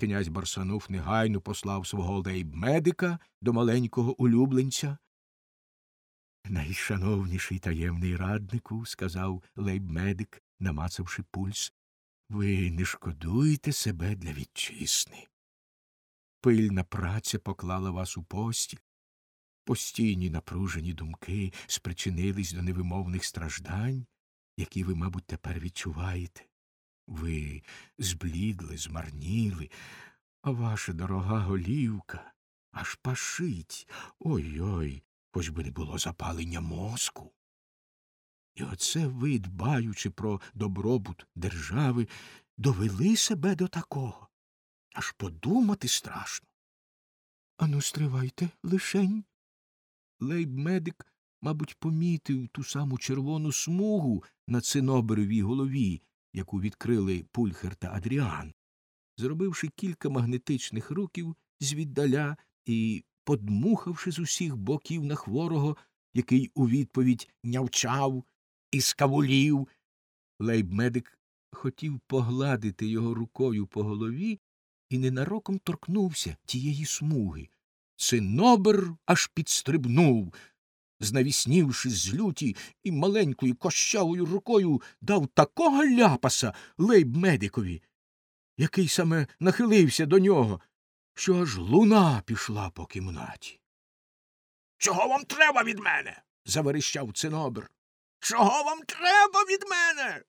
Князь Барсанув негайно послав свого лейб-медика до маленького улюбленця. Найшановніший таємний раднику, сказав лейб-медик, намацавши пульс, ви не шкодуєте себе для вітчизни. Пильна праця поклала вас у постіль. Постійні напружені думки спричинились до невимовних страждань, які ви, мабуть, тепер відчуваєте. Ви зблідли, змарніли, а ваша дорога голівка аж пашить. Ой ой, хоч би не було запалення мозку. І оце ви, дбаючи про добробут держави, довели себе до такого. Аж подумати страшно. Ану, стривайте, лишень. Лейб-медик, мабуть, помітив ту саму червону смугу на циноберовій голові, яку відкрили Пульхер та Адріан. Зробивши кілька магнетичних рухів звіддаля і подмухавши з усіх боків на хворого, який у відповідь нявчав і скавулів, лейб-медик хотів погладити його рукою по голові і ненароком торкнувся тієї смуги. Цинобер аж підстрибнув, знавіснівши з люті і маленькою кощавою рукою дав такого ляпаса лейб-медикові, який саме нахилився до нього, що аж луна пішла по кімнаті. Чого вам треба від мене? заверещав цинобер. Чого вам треба від мене?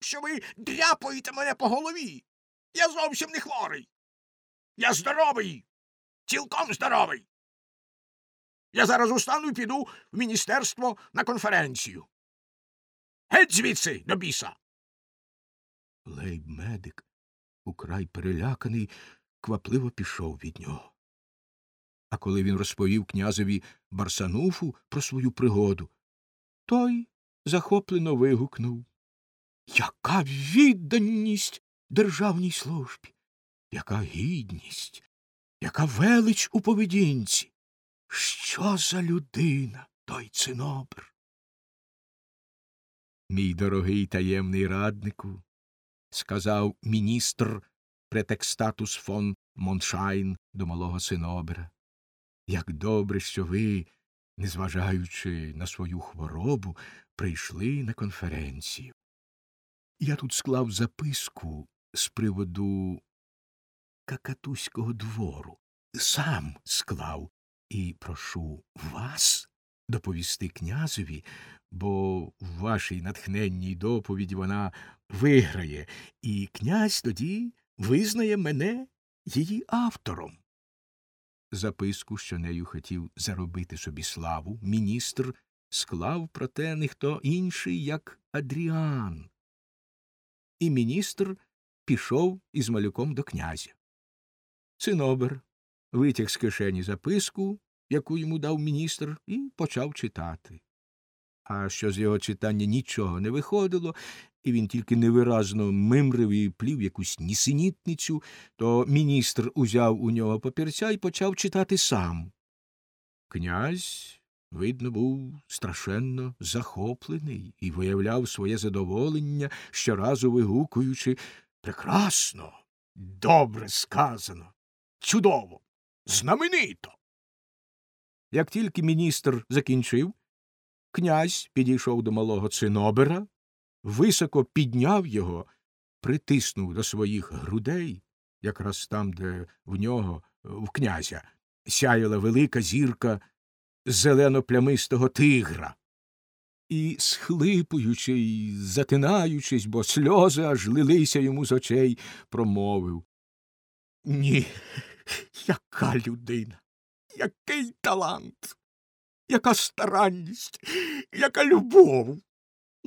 Що ви дряпаєте мене по голові? Я зовсім не хворий. Я здоровий, цілком здоровий. Я зараз устану і піду в міністерство на конференцію. Геть звідси до біса. Лейб медик, украй переляканий, квапливо пішов від нього. А коли він розповів князеві Барсануфу про свою пригоду, той захоплено вигукнув Яка відданість державній службі, яка гідність, яка велич у поведінці. Що за людина той цинобр? Мій дорогий таємний раднику, сказав міністр претекстатус фон Моншайн до малого синобера. Як добре, що ви, незважаючи на свою хворобу, прийшли на конференцію. Я тут склав записку з приводу какатуського двору. Сам склав і прошу вас доповісти князеві, бо в вашій натхненній доповіді вона виграє, і князь тоді визнає мене її автором. Записку, що нею хотів заробити собі славу, міністр склав проте не хто інший, як Адріан. І міністр пішов із малюком до князя. Цинобер витяг з кишені записку, яку йому дав міністр, і почав читати. А що з його читання нічого не виходило, і він тільки невиразно мимрив і плів якусь нісенітницю, то міністр узяв у нього папірця і почав читати сам. Князь, видно, був страшенно захоплений і виявляв своє задоволення, щоразу вигукуючи Прекрасно, добре сказано, чудово, знаменито. Як тільки міністр закінчив, князь підійшов до малого цинобера, високо підняв його, притиснув до своїх грудей, якраз там, де в нього, в князя, сяяла велика зірка зелено-плямистого тигра. І, схлипуючи й затинаючись, бо сльози аж лилися йому з очей, промовив Ні, яка людина, який талант, яка старанність, яка любов,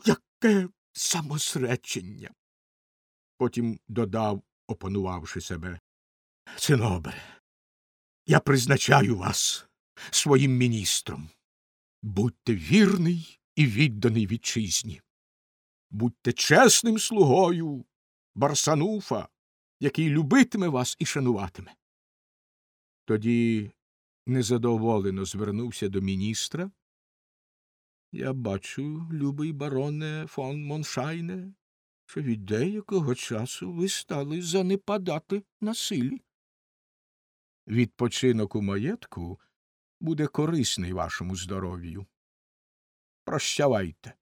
яке самосречення. Потім додав, опанувавши себе. Цинобре, я призначаю вас своїм міністром. Будьте вірний і відданий вітчизні. Будьте чесним слугою Барсануфа, який любитиме вас і шануватиме. Тоді незадоволено звернувся до міністра. Я бачу, любий бароне фон Моншайне, що від деякого часу ви стали занепадати на силі. Відпочинок у маєтку буде корисний вашому здоров'ю. Прощавайте.